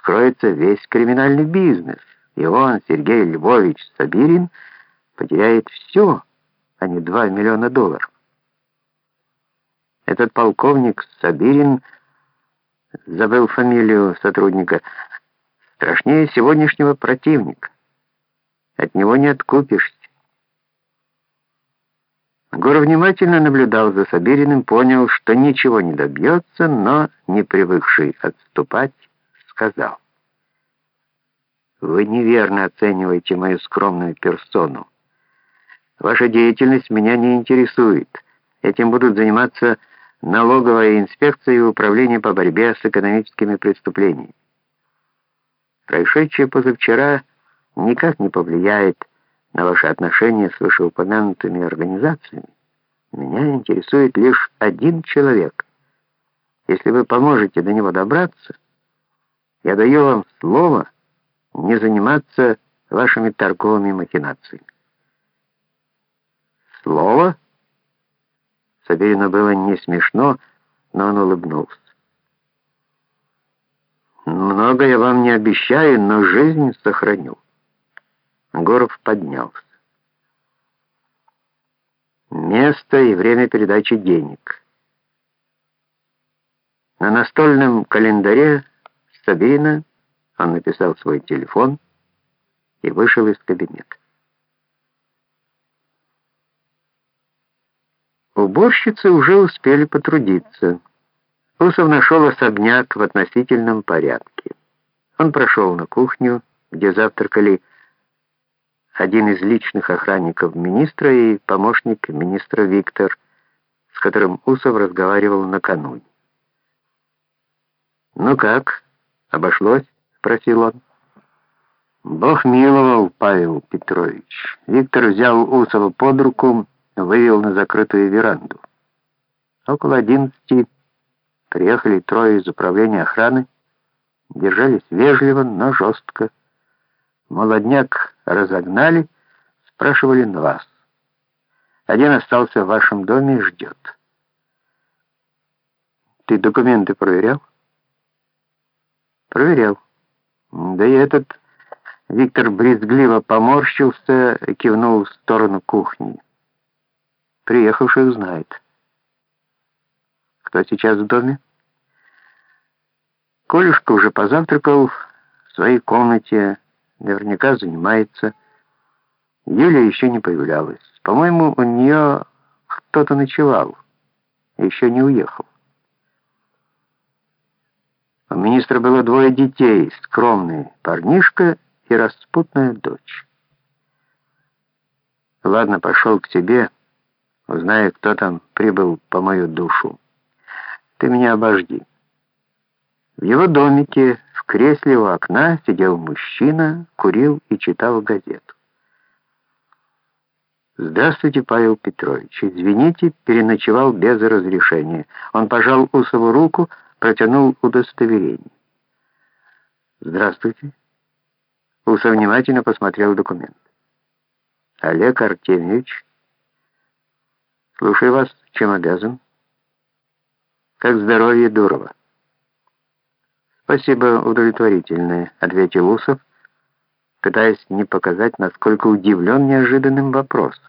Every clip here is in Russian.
вскроется весь криминальный бизнес, и он, Сергей Львович Сабирин, потеряет все, а не 2 миллиона долларов. Этот полковник Сабирин, забыл фамилию сотрудника, страшнее сегодняшнего противника. От него не откупишься. Гор внимательно наблюдал за Сабириным, понял, что ничего не добьется, но, не привыкший отступать, сказал. «Вы неверно оцениваете мою скромную персону. Ваша деятельность меня не интересует. Этим будут заниматься налоговая инспекция и управление по борьбе с экономическими преступлениями. Происшедшее позавчера никак не повлияет на ваши отношения с вышеупомянутыми организациями. Меня интересует лишь один человек. Если вы поможете до него добраться, я даю вам слово не заниматься вашими торговыми махинациями. Слово? Саберину было не смешно, но он улыбнулся. Много я вам не обещаю, но жизнь сохраню. Горов поднялся. Место и время передачи денег. На настольном календаре Сабина он написал свой телефон и вышел из кабинета. Уборщицы уже успели потрудиться. Усов нашел особняк в относительном порядке. Он прошел на кухню, где завтракали один из личных охранников министра и помощник министра Виктор, с которым Усов разговаривал накануне. «Ну как, обошлось?» — спросил он. «Бог миловал, Павел Петрович». Виктор взял Усова под руку, вывел на закрытую веранду. Около одиннадцати приехали трое из управления охраны, держались вежливо, но жестко. Молодняк разогнали, спрашивали на вас. Один остался в вашем доме и ждет. Ты документы проверял? Проверял. Да и этот Виктор брезгливо поморщился кивнул в сторону кухни. Приехавший знает. Кто сейчас в доме? Колюшка уже позавтракал в своей комнате, наверняка занимается. Юля еще не появлялась. По-моему, у нее кто-то ночевал, еще не уехал. У министра было двое детей, скромный парнишка и распутная дочь. Ладно, пошел к тебе, узнаю, кто там прибыл по мою душу. Ты меня обожди. В его домике, в кресле у окна, сидел мужчина, курил и читал газету. «Здравствуйте, Павел Петрович. Извините, переночевал без разрешения». Он пожал Усову руку, протянул удостоверение. «Здравствуйте». Усов внимательно посмотрел документ. «Олег Артемьевич, слушаю вас, чем обязан?» «Как здоровье Дурова?» «Спасибо, удовлетворительное», — ответил Усов, пытаясь не показать, насколько удивлен неожиданным вопросом.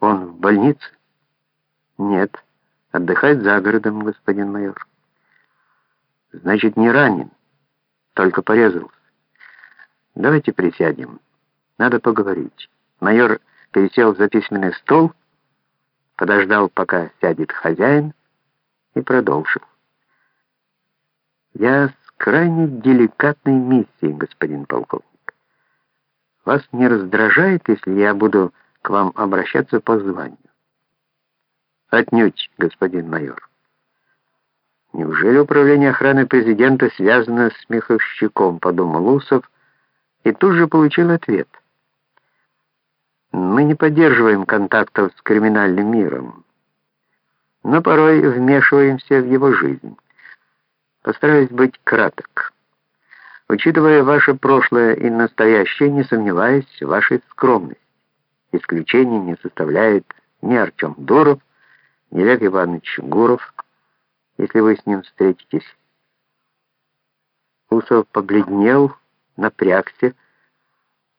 «Он в больнице?» «Нет, отдыхает за городом, господин майор». «Значит, не ранен, только порезался. Давайте присядем, надо поговорить». Майор пересел за письменный стол, подождал, пока сядет хозяин, и продолжил. Я с крайне деликатной миссией, господин полковник. Вас не раздражает, если я буду к вам обращаться по званию? Отнюдь, господин майор. Неужели управление охраны президента связано с Миховщиком, подумал Усов, и тут же получил ответ. Мы не поддерживаем контактов с криминальным миром, но порой вмешиваемся в его жизнь. Постараюсь быть краток. Учитывая ваше прошлое и настоящее, не сомневаюсь в вашей скромности. Исключение не составляет ни Артем Дуров, ни Олег Иванович Гуров, если вы с ним встретитесь. Усов побледнел, напрягся,